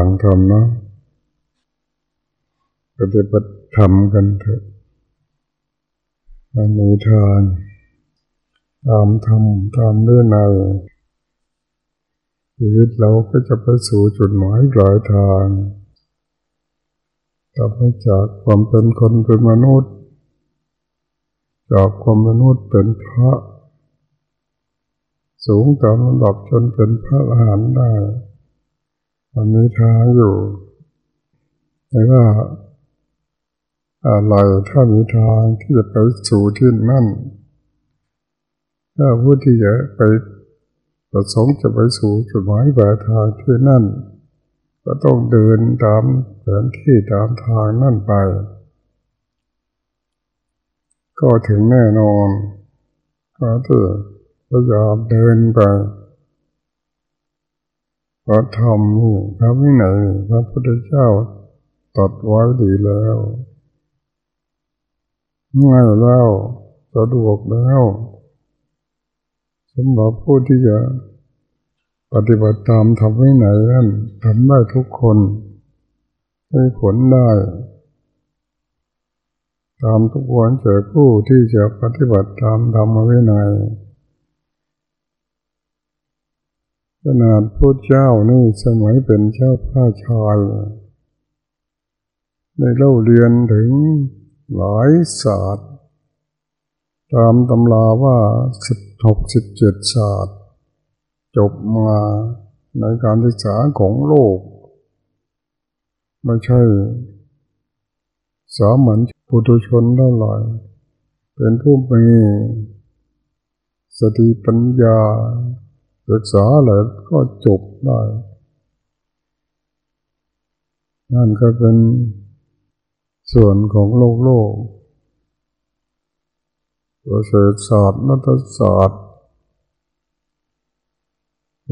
ฟังธรรมนะปฏิบัติธรรมกันเถอะมันมีทางตามธรรมตามเรื่องในชีวิตเราก็จะไปสู่จุดหมายปลายทางกลับมาจากความเป็นคนเป็นมนุษย์ จากความมนุษย์เป็นพระ สูงตามระดับจนเป็นพระอรหันต์ได้ มันมีทางอยู่ แต่ว่าอะไรถ้ามีทางที่จะไปสู่ที่นั่น ถ้าผู้ที่จะไปประสงค์จะไปสู่จุดหมายปลายทางที่นั่น ก็ต้องเดินตามแผนที่ตามทางนั่นไป ก็ถึงแน่นอนก็จะพยายามเดินไป พระธรรมนี่พระวินัยพระพุทธเจ้าตัดไว้ดีแล้วง่ายแล้วสะดวกแล้วสำหรับผู้ที่จะปฏิบัติตามทำวินัยนั่นทำได้ทุกคนให้ผลได้ ตามทุกวันเจอผู้ที่จะปฏิบัติตามธรรมวินัย ขนาดพุทธเจ้านี่สมัยเป็นเจ้าพ้าชายได้เล่าเรียนถึงหลายศาสตร์ ตามตำราว่าสิบหกสิบเจ็ดศาสตร์ จบมาในการศึกษาของโลก ไม่ใช่สามัญปุถุชนเท่าไหร่เป็นผู้มีสติปัญญา ศึกษาอะไรก็จบได้ นั่นก็เป็นส่วนของโลกโลกประเสริฐศาสตร์นัตศาสตร์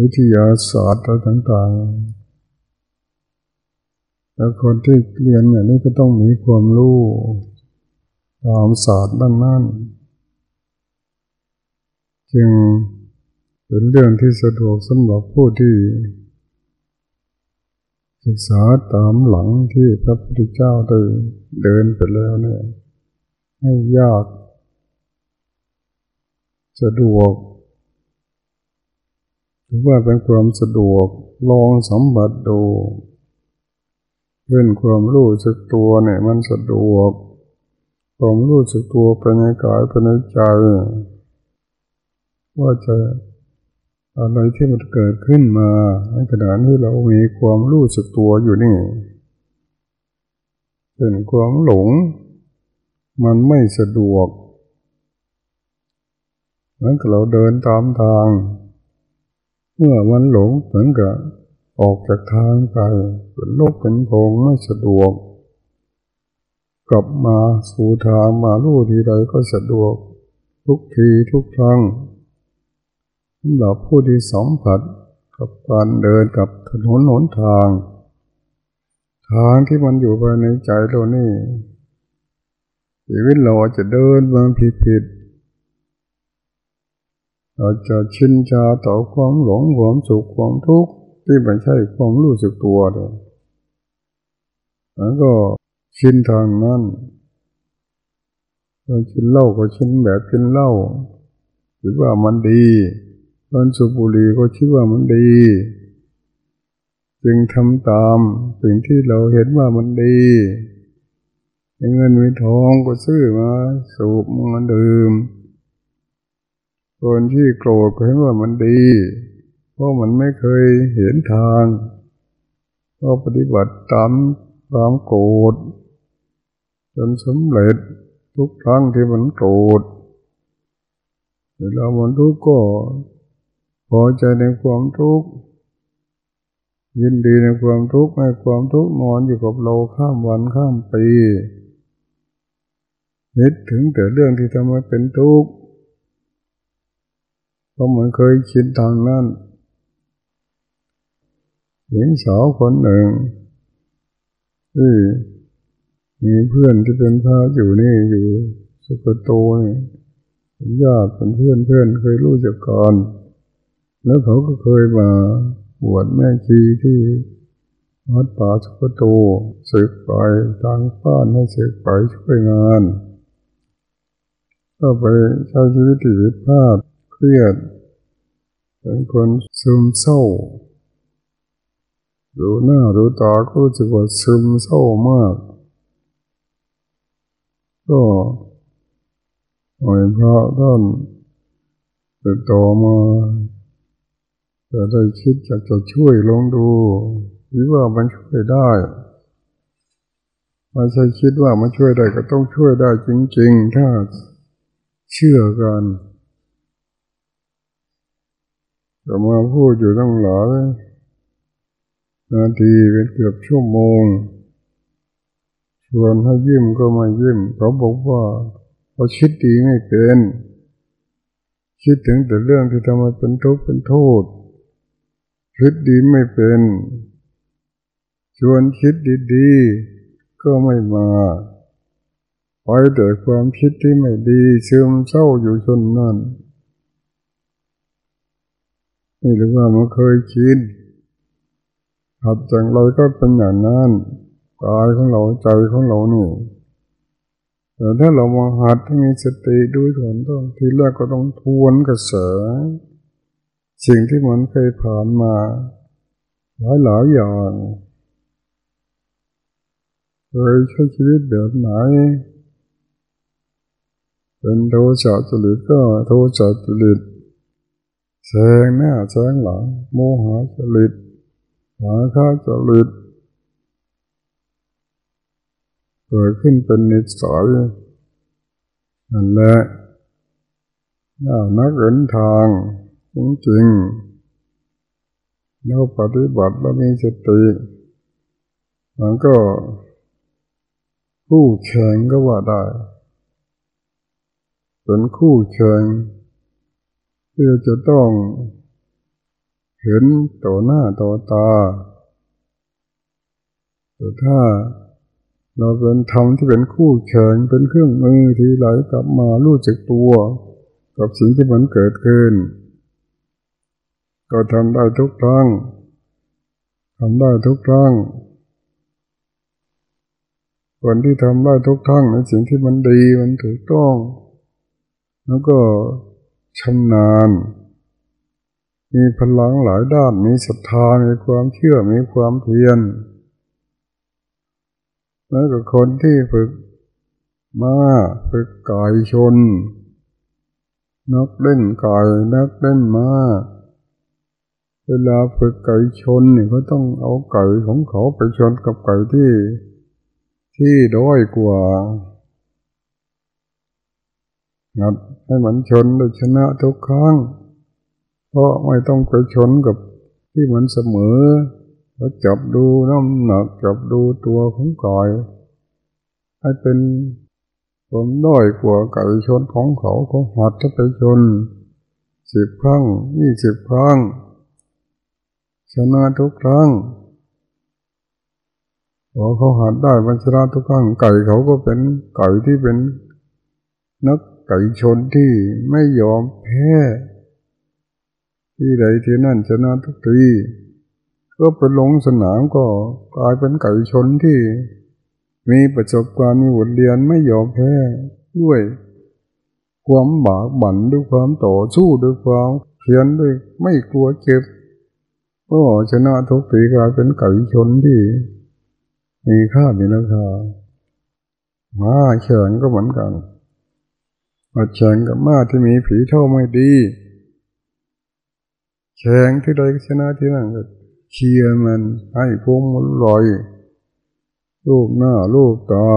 วิทยาศาสตร์อะไรต่างๆ แล้วคนที่เรียนอย่างนี้ก็ต้องมีความรู้ตามศาสตร์ด้านนั้นจึง เป็นเรื่องที่สะดวกสำหรับผู้ที่ ศึกษาตามหลังที่พระพุทธเจ้าได้เดินไปแล้วเนี่ยให้ยาก สะดวกถือว่าเป็นความสะดวกลองสัมผัสดูเรื่องความรู้สึกตัวเนี่ยมันสะดวกความรู้สึกตัวภายในกายภายในใจ ว่าจะ อะไรที่มันเกิดขึ้นมาในขณะที่เรามีความรู้สึกตัวอยู่นี่เป็นความหลง มันไม่สะดวกเหมือนกับเราเดินตามทาง เมื่อมันหลงเหมือนกับออกจากทางไปเป็นโลกเป็นโพงไม่สะดวก กลับมาสู่ทางมาลู่ทีใดก็สะดวก ทุกทีทุกครั้งำหรับผู้ที่สัมผัสกับการเดินกับถนนหนทาง ทางที่มันอยู่ภายในใจเรานี่ชีวิตเราจะเดินมาผิดผิดเราจะชินชาต่อความหลงความสุขความทุกข์ที่ไม่ใช่ความรู้สึกตัวเลยแล้วก็ชินทางนั้นตอนชินเล้าก็ชินแบบชินเล้าคิดว่ามันดี ตอนสุบุรีก็คิดว่ามันดี จึงทำตามสิ่งที่เราเห็นว่ามันดีเงินมีทองก็ซื้อมาสูบมาดื่มคนที่โกรธก็เห็นว่ามันดี เพราะมันไม่เคยเห็นทางก็ปฏิบัติตามความโกรธจนสำเร็จทุกครั้งที่มันโกรธเวลามันทุกข์ก็ พอใจในความทุกข์ยินดีในความทุกข์ให้ความทุกข์นอนอยู่กับเราข้ามวันข้ามปีนึกถึงแต่เรื่องที่ทำให้เป็นทุกข์เพราะเหมันเคยคิดทางนั้นหญิงสาวคนหนึ่งที่มีเพื่อนที่เป็นพระอยู่นี่อยู่สุกโตนี่เป็นญาติเป็นเพื่อนเพื่อนเคยรู้จักก่อน แล้วเขาก็เคยมาบวชแม่ชีที่วัดป่าสุกโตสึกไปทางบ้านให้สึกไปช่วยงาน ก็ไปใช้ชีวิตผิดพลาดเครียด เป็นคนซึมเศร้าดูหน้าดูตาก็รู้สึกว่าซึมเศร้ามาก ก็หน่อยพระท่านติดต่อมา จะได้คิดอยากจะช่วยลองดูหรือว่ามันช่วยได้ไม่ใช่คิดว่ามันช่วยได้ก็ต้องช่วยได้จริง ๆ ถ้าเชื่อกันก็มาพูดอยู่ตั้งหลายนาทีเป็นเกือบชั่วโมงชวนให้ยิ้มก็ไม่ยิ้มเขาบอกว่าเขาคิดดีไม่เป็น คิดถึงแต่เรื่องที่ทำให้เป็นทุกข์เป็นโทษ คิดดีไม่เป็น ชวนคิดดีๆ ก็ไม่มาไปแต่ความคิดที่ไม่ดีเสื่อมเศร้าอยู่ชนนั่นนี่หรือว่ามันเคยคิดหัดจังไรก็เป็นอย่างนั้นกายของเราใจของเรานี่แต่ถ้าเรามาหัดให้มีสติด้วยถอนต้องทีแรกก็ต้องทวนกระแส สิ่งที่มันเคยผ่านมาหลายหลายอย่างเคยใช้ชีวิตแบบไหน เป็นโทสะจริตก็โทสะจริตแสงหน้าแสงหลังโมหะจริตหาค่าจริตเกิดขึ้นเป็นนิสัยนั่นแหละนักเดินทาง จริงๆเราปฏิบัติแล้วมีสติมันก็คู่แข่งก็ว่าได้เป็นคู่แข่งที่จะต้องเห็นต่อหน้าต่อตาแต่ถ้าเราเป็นธรรมที่เป็นคู่แข่งเป็นเครื่องมือที่ไหลกลับมารู้จักตัว กับสิ่งที่มันเกิดขึ้น ก็ทำได้ทุกครั้งทำได้ทุกครั้งคนที่ทำได้ทุกครั้งในสิ่งที่มันดีมันถูกต้อง แล้วก็ชำนาญ มีพลังหลายด้านมีศรัทธามีความเชื่อมีความเพียรแล้วก็คนที่ฝึกมาฝึกกายชน นักเล่นกายนักเล่นมา เวลาฝึกไก่ชนเนี่ยเขาต้องเอาไก่ของเขาไปชนกับไก่ที่ ที่ด้อยกว่างัดให้มันชนได้ชนะทุกครั้ง เพราะไม่ต้องไปชนกับที่มันเสมอเราจับดูน้ำหนักจับดูตัวของไก่ให้เป็นผมด้อยกว่าไก่ชนของเขาเขาหัดถ้าไปชนสิบครั้งยี่สิบครั้ง ชนะทุกครั้งพอเขาหัดได้มันชนะทุกครั้งไก่เขาก็เป็นไก่ที่เป็นนักไก่ชนที่ไม่ยอมแพ้ ที่ใดที่นั่นชนะทุกทีก็ไปลงสนามก็กลายเป็นไก่ชนที่ มีประสบการณ์มีบทเรียนไม่ยอมแพ้ด้วย ความบากบั่นด้วยความต่อสู้ด้วยความเพียรด้วยไม่กลัวเจ็บ ก็ชนะทุกทีกลายเป็นไก่ชนที่ มีค่ามีราคาม้าแข่งก็เหมือนกันมาแข่งกับม้าที่มีผีเท่าไม่ดีแข่งที่ใดชนะที่นั่นก็เชียร์มันให้พงมันลอยลูกหน้าลูกตา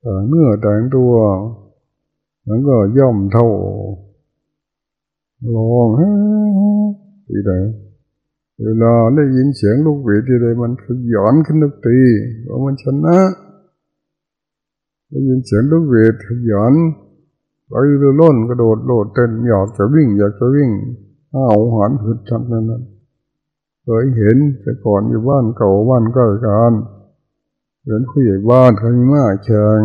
แต่เมื่อแต่งตัวมันก็ย่อมเท่าลองฮะ ที่ใดเวลาได้ยินเสียงลูกเวทที่ใดมันขย้อนขึ้นทุกทีว่ามันชนะได้ยินเสียงลูกเวทขย้อนไปเรือล้นกระโดดโลดเต้นอยากจะวิ่ง อยากจะวิ่งเอาหันหึดทับนั้นเคยเห็นแต่ก่อนอยู่บ้านเก่าบ้านใกล้กันเห็นผู้ใหญ่บ้านเขามีมาแข่ง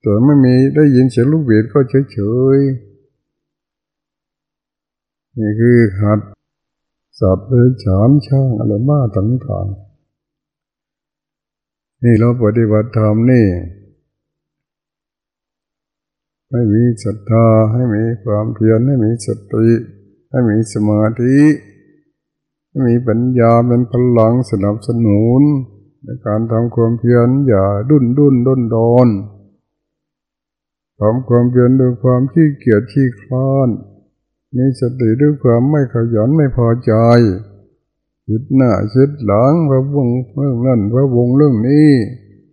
แต่ไม่มีได้ยินเสียงลูกเบียดก็เฉยๆ นี่คือหัดสัตว์เลยฉานช่างอะไรบ้าต่างๆนี่เราปฏิบัติธรรมนี่ให้มีศรัทธาให้มีความเพียรให้มีสติให้มีสมาธิให้มีปัญญาเป็นพลังสนับสนุน ในการทำความเพียรอย่าดุนดุนด้นโดนทำความเพียรด้วยความขี้เกียจขี้คลาน มีสติด้วยความไม่ขยันไม่พอใจคิดหน้าคิดหลังพระวงเรื่องนั้นพระวงเรื่องนี้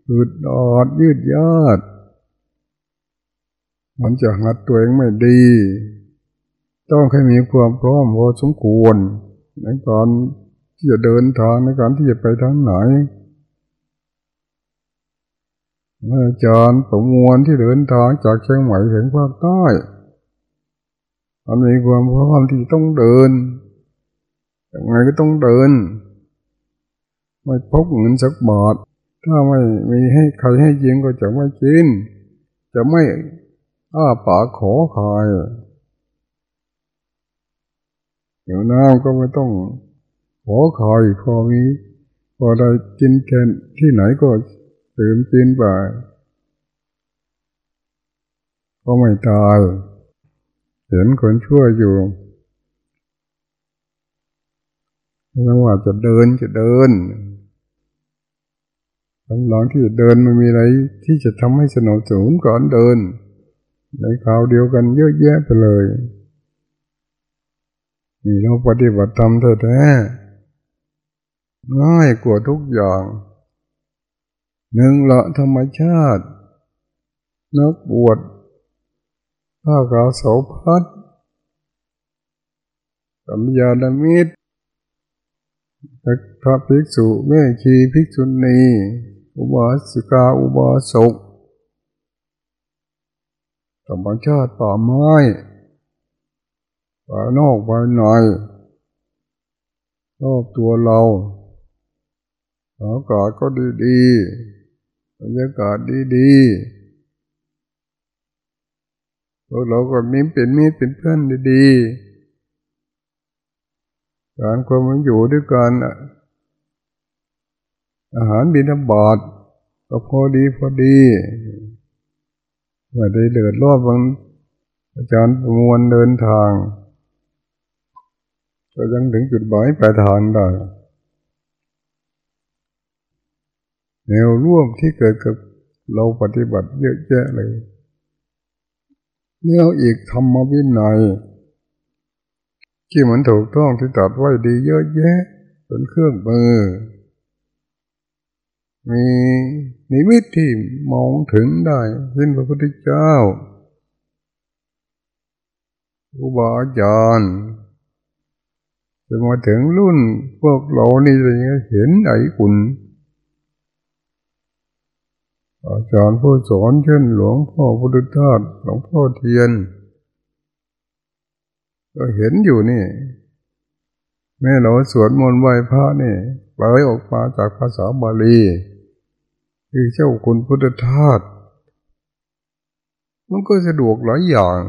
หืดออดยืดยาดมันจะหัดตัวเองไม่ดี ต้องให้มีความพร้อมพอสมควรในการที่จะเดินทางในการที่จะไปทางไหนอาจารย์ประมวลที่เดินทางจากเชียงใหม่ถึงภาคใต้ มันมีความพร้อมที่ต้องเดินยังไงก็ต้องเดิน ไม่พกเงินสักบาทถ้าไม่มีให้ใครให้ยิงก็จะไม่กิน จะไม่อ้าปากขอใคายเดี๋ยวน้ำก็ไม่ต้องขอใคายพอมีพอได้กินแทนที่ไหนก็ตื่นกินไปก็ไม่ตาย เห็นคนชั่วอยู่ไม่ว่าจะเดินจะเดินกำลังที่จะเดินมันมีอะไรที่จะทำให้สนุกสนุนก่อนเดิน ในคราวเดียวกันเยอะแยะไปเลย นี่เราปฏิบัติธรรมแท้ๆง่ายกว่าทุกอย่างหนึ่งละธรรมชาติ นักบวช ผ้ากาสาวพัดกัลยาณมิตรพระภิกษุแม่ชีภิกษุณีอุบาสิกาอุบาสกธรรมชาติป่าไม้ป่านอกป่าในรอบตัวเราอากาศก็ดีดีบรรยากาศดีดี เราก็มีเป็นมีเป็นเพื่อนดีๆการความมันอยู่ด้วยกันอาหารบินบาตก็พอดีพอดีไม่ได้เดือดรอนบางอาจารย์ประมวลเดินทาง ก็ยังถึงจุดหมายปลายทางได้แนวร่วมที่เกิดกับเราปฏิบัติเยอะแยะเลย เนื้ออีกธรรมวินัยที่เหมันถูกต้องที่ตัดไว้ดีเยอะแยะเป็นเครื่องมือ มีนิมิตที่มองถึงได้เช่นพระพุทธเจ้าอุบาจารย์จะมาถึงรุ่นพวกเรานี่จะเห็นไอ้กุณ อาจารย์ผู้สอนเช่น หลวงพ่อพุทธทาสหลวงพ่อเทียน ก็เห็นอยู่นี่ แม่เราสวดมนต์ไหว้พระนี่ปล่อยออกมาจากภาษาบาลีคือเจ้าคุณพุทธทาสมันก็สะดวกหลายอย่าง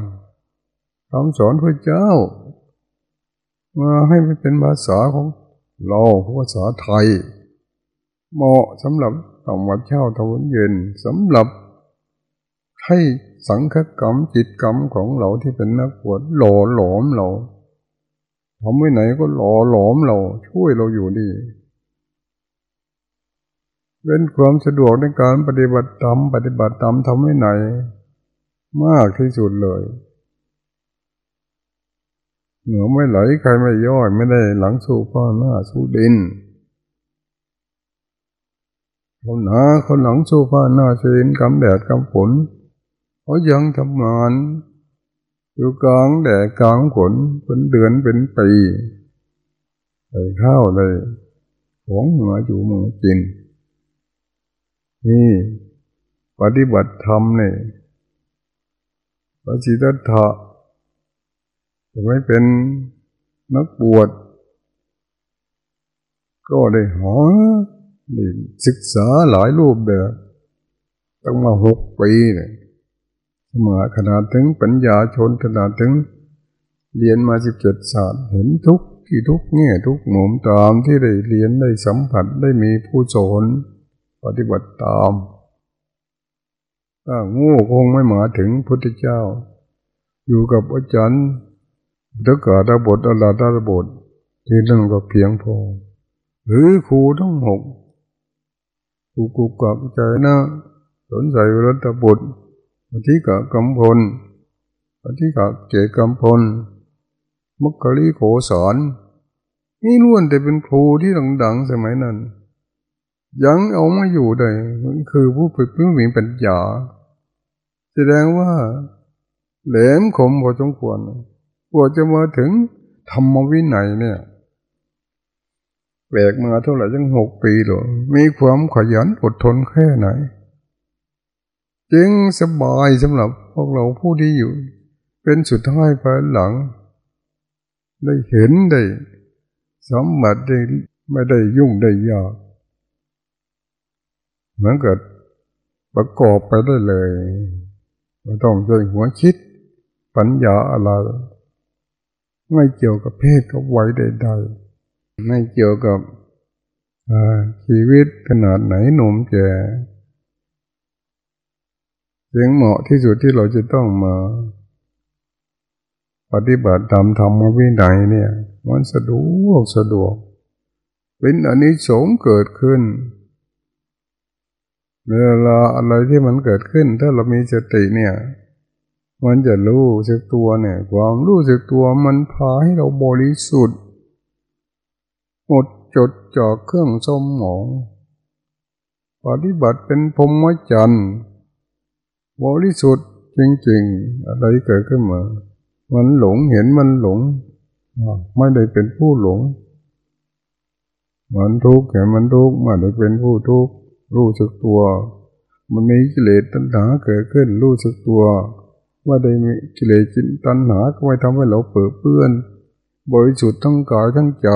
คำสอนพระเจ้า มาให้มันเป็นภาษาของเราภาษาไทย เหมาะสำหรับ ทำวัดเช้าทวันเย็นสำหรับให้สังคกรรมจิตกรรมของเราที่เป็นนักบวชหล่อหลอมเราทำไว้ไหนก็หล่อหลอมเรา ช่วยเราอยู่ดีเป็นความสะดวกในการปฏิบัติธรรมปฏิบัติธรรมทำให้ไหน มากที่สุดเลยเหนือไม่ไหลใครไม่ย่อยไม่ได้หลังสู้พ่อหน้าสู้ดิน คนหนาคนหลังสู้พ่อหน้าสู้ดินกำแดดกำฝนเขายังทำงานอยู่กลางแดดกลางฝนเป็นเดือนเป็นปีใส่ข้าวเลยของเหนืออยู่มือกิน นี่ ปฏิบัติธรรมเนี่ยพระสิทัตถะจะไม่เป็นนักบวช ก็ได้หา ศึกษาหลายรูปแบบตั้งมาหกปีเนี่ยสมัยขนาดถึงปัญญาชนขนาดถึง เรียนมาสิบเจ็ดศาสตร์เห็นทุกที่ทุกแง่ทุกมุมตามที่ได้เรียนได้สัมผัสได้มีผู้สอนปฏิบัติตามถ้างูคงไม่มาถึงพุทธเจ้า อยู่กับอาจารย์ตะกาดาบทอลาดาบทที่นั่นก็เพียงพอ หรือครูทั้งหก ครูกุกับใจนะสนใจรัตบุตรอธิกะกำพลอธิกะเกกำพลมักกะลีโขสอนนี่ล้วนแต่เป็นครูที่ดังๆสมัยนั้น ยังเอามาอยู่ได้คือผู้ฝึกผู้มีปัญญาแสดงว่า แหลมคมพอสมควรกว่าจะมาถึงธรรมวินัยเนี่ย แบกมาเท่าไหร่ยังหกปีหรอมีความขยันอดทนแค่ไหน จึงสบายสำหรับพวกเราผู้ที่อยู่ เป็นสุดท้ายภายหลัง ได้เห็นได้สมบัติได้ไม่ได้ยุ่งได้ยากเหมือนกับประกอบไปได้เลยไม่ต้องใช้หัวคิด ปัญญาอะไร ไม่เกี่ยวกับเพศกับวัยใดๆ ไม่เกี่ยวกับชีวิตขนาดไหนหนุ่มแก่ยังเหมาะที่สุดที่เราจะต้องมา ปฏิบัติตามธรรมวินัยเนี่ย มันสะดวกสะดวก เป็นอันนี้สงเกิดขึ้นเวลาอะไรที่มันเกิดขึ้น ถ้าเรามีสติเนี่ย มันจะรู้สึกตัวเนี่ย ความรู้สึกตัวมันพาให้เราบริสุทธิ์ หมดจดจ่อเครื่องสมหมอง ปฏิบัติเป็นพรหมจรรย์บริสุทธิ์จริงๆ อะไรเกิดขึ้นมา มันหลงเห็นมันหลง ไม่ได้เป็นผู้หลง มันทุกข์เห็นมันทุกข์ไม่ได้เป็นผู้ทุกข์รู้สึกตัว มันมีกิเลสตัณหาเกิดขึ้นรู้สึกตัวว่าได้มีกิเลสจินตัณหาก็ไม่ทำให้เราเปื้อเปื้อน บริสุทธิ์ทั้งกายทั้งใจ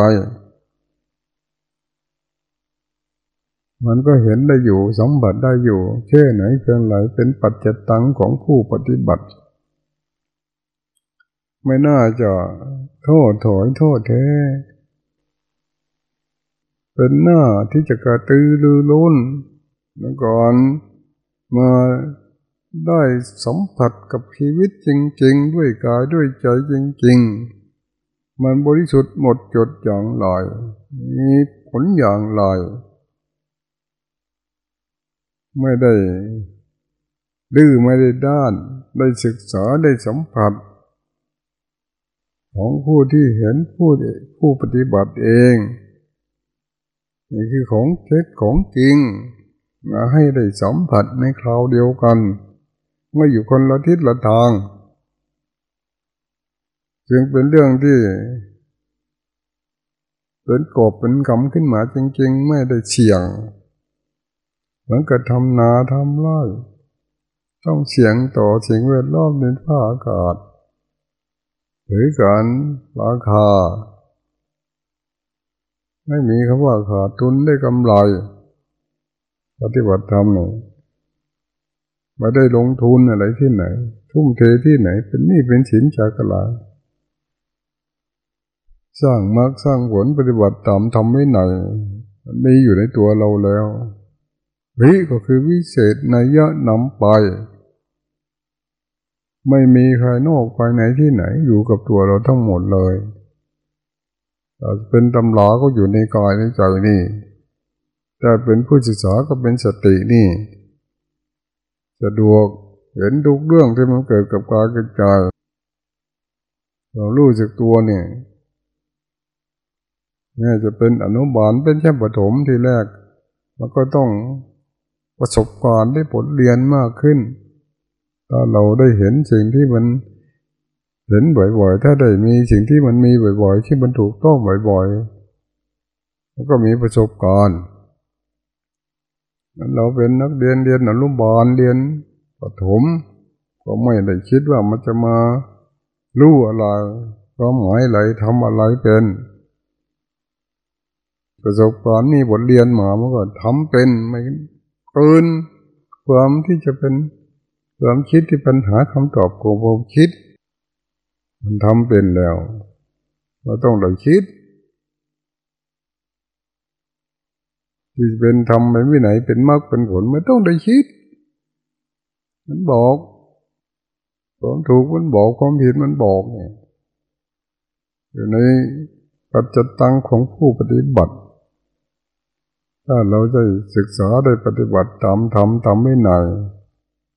มันก็เห็นได้อยู่สมบัติได้อยู่แค่ไหนเพียงไรเป็นปัจจตังของผู้ปฏิบัติ ไม่น่าจะโทษถอยโทษแท้เป็นหน้าที่จะกระตือรือร้นแล้วก่อนมาได้สัมผัสกับชีวิตจริง ๆ ด้วยกายด้วยใจจริง ๆ มันบริสุทธิ์หมดจดอย่างไรมีผลอย่างไร ไม่ได้ดื้อไม่ได้ด้าน ได้ศึกษาได้สัมผัส ของผู้ที่เห็นผู้ผู้ปฏิบัติเองนี่คือของเท็จของจริงมาให้ได้สัมผัสในคราวเดียวกันไม่อยู่คนละทิศละทาง จึงเป็นเรื่องที่เป็นกบเป็นกำขึ้นมาจริงๆ ไม่ได้เฉียง มือนกับทำนาทำไร่ต้องเสียงต่อเสียงเวทรอบในผ้าอากาศ หรือการราคา ไม่มีคำว่าขาดทุนได้กำไร ปฏิบัติธรรมเนี่ยมาได้ลงทุนอะไรที่ไหน ทุ่มเทที่ไหน เป็นนี่เป็นสินจากลาสร้างมรรคสร้างผลปฏิบัติตามทำไม่ไหนมีอยู่ในตัวเราแล้ว วิก็คือวิเศษในยะนำไป ไม่มีใครนอกภายในที่ไหนอยู่กับตัวเราทั้งหมดเลยเป็นตำราก็อยู่ในกายในใจนี่แต่เป็นผู้ศึกษาก็เป็นสตินี่สะดวกเห็นทุกเรื่องที่มันเกิดกับกายกับใจเรารู้จักตัวเนี่ยนี่จะเป็นอนุบาลเป็นแค่ปฐมทีแรก มันก็ต้อง ประสบการณ์ได้ผลเรียนมากขึ้น ถ้าเราได้เห็นสิ่งที่มันเห็นบ่อยๆ ถ้าได้มีสิ่งที่มันมีบ่อยๆ ที่มันถูกต้องบ่อยๆแล้วก็มีประสบการณ์เราเป็นนักเรียนเรียนอนุบาลเรียนปฐมก็ไม่ได้คิดว่ามันจะมารู้อะไรก็หมายอะไรทำอะไรเป็น ประสบการณ์นี่บทเรียนมามันก็ทำเป็นไม่ ปืนความที่จะเป็นความคิดที่ปัญหาคำตอบของความคิด มันทำเป็นแล้วเราต้องเราคิด ที่เป็นทำไป็นวิไหนเป็นมรรคเป็นผลไม่ต้องได้คิด มันบอกความถูกมันบอกความผิดมันบอกเนี่ยอยู่ในปัจจตังของผู้ปฏิบัติ ถ้าเราได้ศึกษาได้ปฏิบัติตามธรรมตามวินัย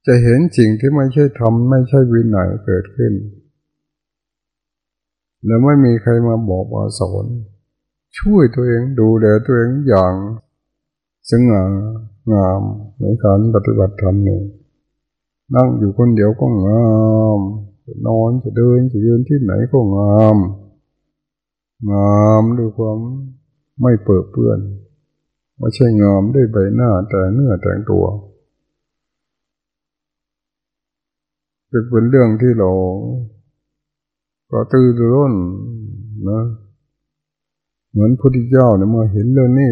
จะเห็นสิ่งที่ไม่ใช่ธรรมไม่ใช่วินัยเกิดขึ้น แล้วไม่มีใครมาบอกมาสอนช่วยตัวเองดูแลตัวเองอย่างสง่างามในการปฏิบัติธรรมนี่นั่งอยู่คนเดียวก็งามจะนอนจะเดินจะยืนที่ไหนก็งาม งามด้วยความไม่เปิดเปื้อน ไม่ใช่งามด้วยใบหน้าแต่เนื้อแต่งตัวเป็นเรื่องที่เราก็ตื่นร้นนะเหมือนพุทธเจ้าเนี่ยเมื่อเห็นเรื่องนี้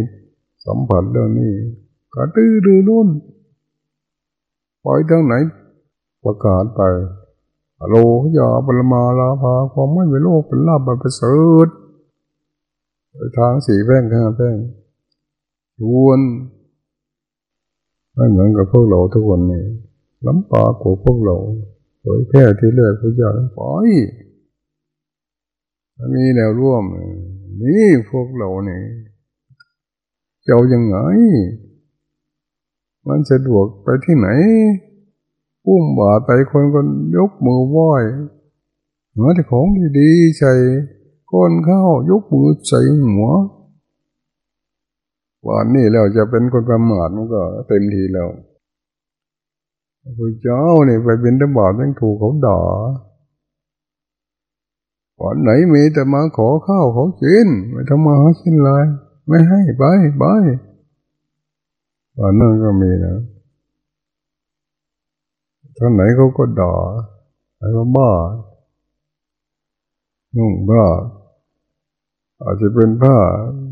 สัมผัสเรื่องนี้ก็ตื้อรือรุ่นปล่อยทางไหนประกาศไปโลยาปรมาลาภาความไม่เป็นโลกเป็นลาบเป็นเสริฐทางสีแป้งข้างแป้ง ชวนไม่เหมือนกับพวกเราทุกคนนี่ล้ำปาของพวกเราเผยแพร่ที่แรกพระเจ้าปล่อยมีแนวร่วม นี่พวกเราเนี่ยจะเอายังไง มันสะดวกไปที่ไหนอุ้มบาไปคนคนยกมือไหว้หาแต่ของดีๆใส่ก้นข้าวยกมือใส่หัว วันนี้แล้วจะเป็นคนประมาทมันก็เต็มทีแล้วพระเจ้าเนี่ยไปเป็นตบาดยังถูกเขาด่าวันไหนมีแต่มาขอข้าวขากินไม่ทำมาหากินเลยไม่ให้ไปไปวันนั้นก็มีนะท่านไหนเขาก็ด่าไอ้ว่าบ้านุ่งบ้าอาจจะเป็นผ้า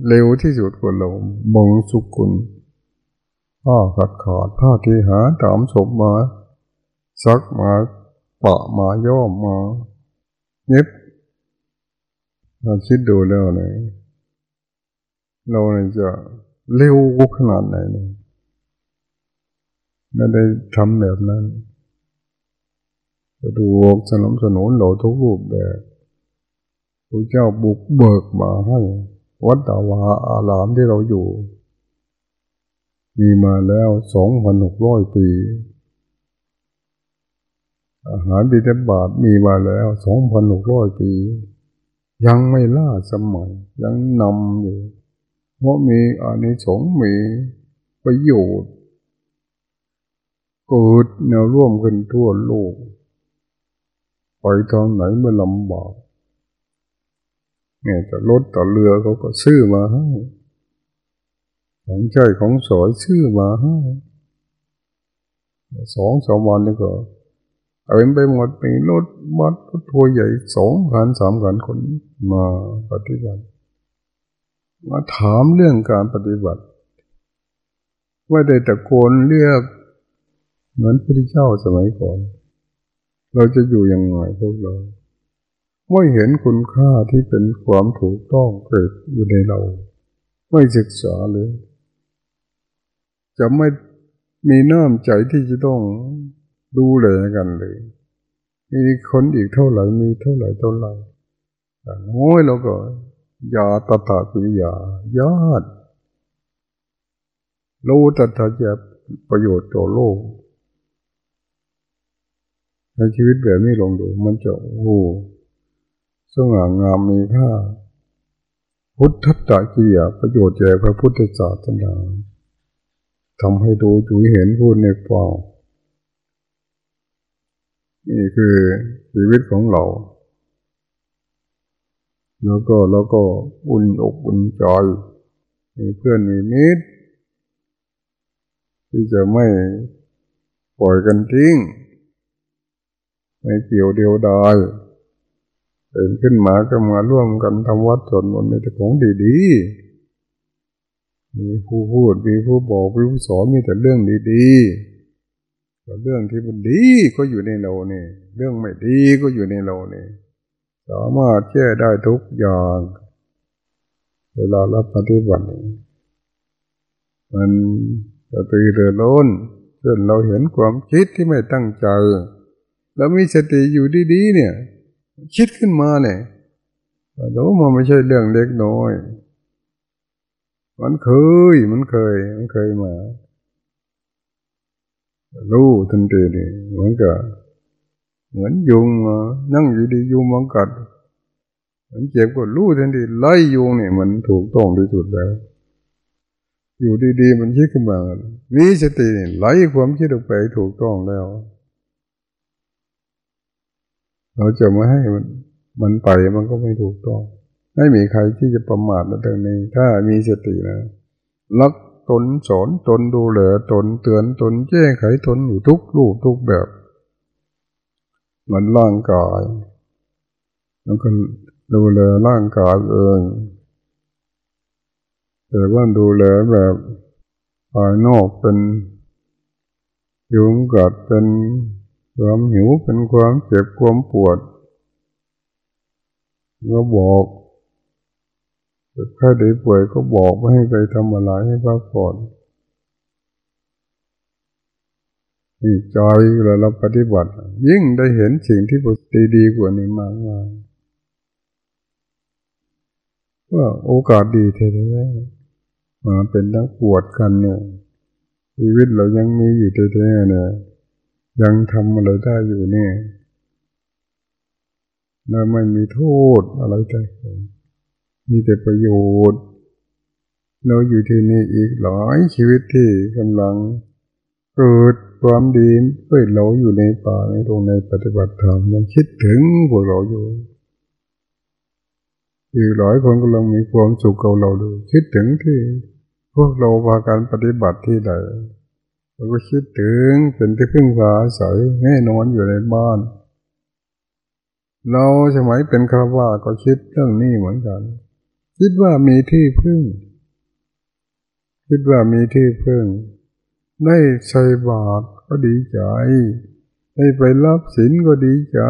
เร็วที่สุดคนเราบงสุกุลผ้าขาดขาดผ้าที่หาตามศพมาซักมาปะมาย่อมมาเย็บเราคิดดูแล้วเนี่ยเราเนี่ยจะเร็วขนาดไหนเนี่ยไม่ได้ทำแบบนั้นจะดูสนับสนุนเราทุกรูปแบบพระเจ้าบุกเบิกมาให้ วัดตาวาอารามที่เราอยู่ มีมาแล้วสองพันหกร้อยปี อาหารบิดาบาทมีมาแล้วสองพันหกร้อยปี ยังไม่ล่าสมัย ยังนำอยู่ เพราะมีอานิสงส์มีประโยชน์เกิดแนวร่วมกันทั่วโลก ไปทางไหนไม่ลำบาก เนี่ยจะรถต่อเรือเขาก็ซื้อมาให้ของใช้ของสอยซื้อมาให้สองสามวันนี่ก็เต็มไปหมดมีรถบัสรถทัวร์ใหญ่สองคันสามคันคนมาปฏิบัติ มาถามเรื่องการปฏิบัติ ว่าได้ตะโกนเรียกเหมือนพระพุทธเจ้าสมัยก่อน เราจะอยู่ยังไงพวกเรา ไม่เห็นคุณค่าที่เป็นความถูกต้องเกิดอยู่ในเรา ไม่ศึกษาเลย จะไม่มีน้ำใจที่จะต้องดูแลกันเลยมีคนอีกเท่าไหร่มีเท่าไหร่เท่าไหร่แต่น้อยเราก็ยาตถาคุยาญาติรู้ตถาจะประโยชน์ต่อโลก ในชีวิตแบบนี้ลองดูมันจะโอ้ สง่างามมีค่า พุทธตะกิยาประโยชน์แก่พระพุทธศาสนาทำให้ดูจุยเห็นพูดในฟังนี่คือชีวิตของเรา แล้วก็แล้วก็อุ่นอกอุ่นใจมีเพื่อนมีมิตร ที่จะไม่ปล่อยกันทิ้ง ไม่เกี่ยวเดียวดาย ตื่นขึ้นมาก็มาร่วมกันทำวัดสวดมนต์ในแต่ของดีๆ มีผู้พูดมีผู้บอกมีผู้สอนมีแต่เรื่องดีๆเรื่องที่มันดีก็อยู่ในเราเนี่ยเรื่องไม่ดีก็อยู่ในเราเนี่ยสามารถแก้ได้ทุกอย่าง เวลาเราปฏิบัติมันจะตือรือร้นจนเราเห็นความคิดที่ไม่ตั้งใจ แล้วมีสติอยู่ดีๆเนี่ย คิดขึ้นมาเนี่ยโอ้มันไม่ใช่เรื่องเล็กน้อย มันเคย มันเคย มันเคยมา รู้ทันทีเลยเหมือนกับเหมือนยุงมานั่งอยู่ดียุงมังกัดมันเจ็บก็รู้ทันทีไล่ยุงเนี่ยมันถูกต้องที่สุดแล้ว อยู่ดีๆมันคิดขึ้นมาวิสติเนี่ยไล่ความคิดออกไปถูกต้องแล้ว เราจะไม่ให้มันมันไปมันก็ไม่ถูกต้อง ไม่มีใครที่จะประมาทในเรื่องนี้ ถ้ามีสตินะรักตนสอนตนดูแลตนเตือนตนแก้ไขตนอยู่ทุกรูปทุกแบบเหมันร่างกายแล้วก็ดูแลร่างกายเองแต่ว่าดูแลแบบภายนอกเป็นยุงกัดเป็น ความหิวเป็นความเจ็บความปวดก็บอกใครได้ป่วยก็บอกไม่ให้ไปทำอะไรให้พักผ่อนนี่ใจเวลาเราปฏิบัติ ยิ่งได้เห็นสิ่งที่ดีดีกว่านี้มากมายว่าโอกาสดีเท่ๆมาเป็นนักปวดกันเนี่ยชีวิตเรายังมีอยู่แท้ๆเนี่ย ยังทำอะไรได้อยู่เนี่ยเราไม่มีโทษอะไรใจมีแต่ประโยชน์ เราอยู่ที่นี่อีกหลายชีวิตที่กำลังเกิดความดีเพื่อเราอยู่ในป่าในตรงในปฏิบัติธรรมยังคิดถึงพวกเราอยู่อีกหลายคนกำลังมีความสุขกับเราดู คิดถึงที่พวกเราพาการปฏิบัติที่ใด เราก็คิดถึงเป็นที่พึ่งพาอาศัยแน่นอนอยู่ในบ้าน เราสมัยเป็นคราวาก็คิดเรื่องนี้เหมือนกัน คิดว่ามีที่พึ่ง คิดว่ามีที่พึ่ง ได้ใส่บาตรก็ดีใจ ได้ไปรับศีลก็ดีใจ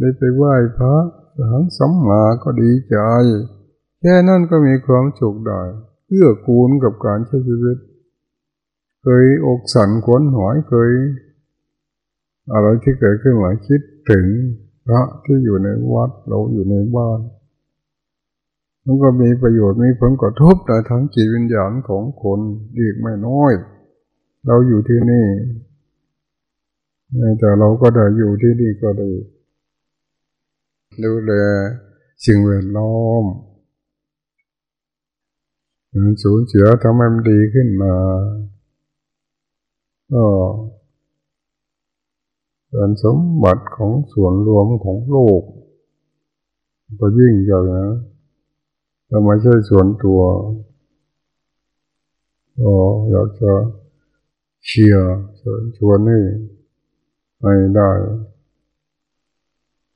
ได้ไปไหว้พระหลังสัมมาก็ดีใจ แค่นั้นก็มีความสุขได้เพื่อกูลกับการใช้ชีวิต เคยอกสันขวนหอยเคย อะไรที่เกิดขึ้นมาคิดถึงพระที่อยู่ในวัดเราอยู่ในบ้านมันก็มีประโยชน์มีผลกระทบต่ทั้งจิตวิญญาณของคนอีกไม่น้อย เราอยู่ที่นี่แต่เราก็ได้อยู่ที่นี่ก็ได้ดูแลสิ่งแวดล้อมสูญเสียทำให้มันดีขึ้นมา ก็เป็นสมบัติของส่วนรวมของโลก ก็ยิ่งใหญ่นะแต่ไม่ใช่ส่วนตัวก็อยากจะเชียร์เชิญชวนให้ให้ได้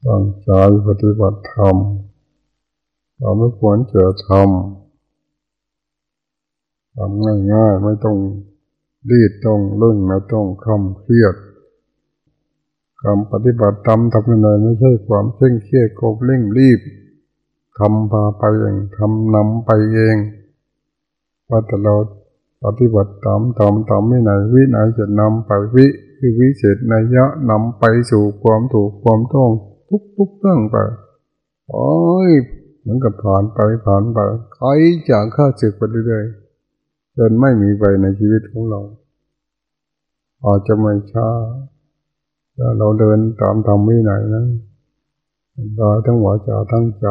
ตั้งใจปฏิบัติธรรมเราไม่ควรจะทำทำง่ายๆ ไม่ต้อง รีดต้องเรื่องไม่ต้องคำเครียดการปฏิบัติธรรมทำอะไรไม่ใช่ความเคร่งเครียดโกบเร่งรีบทำพาไปเองทำนำไปเองว่าแต่เราปฏิบัติตามตามตามไม่ไหนวิไหนจะนำไปวิคือวิเศษนัยยะนำไปสู่ความถูกความต้องทุกทุกเรื่องไปโอ้ยเหมือนกับผ่านไปผ่านไปใครจากข้าศึกไปเรื่อย จนไม่มีไปในชีวิตของเรา อาจจะไม่ช้าถ้าเราเดินตามธรรมวินัยนะเราทั้งหัวใจทั้งใจ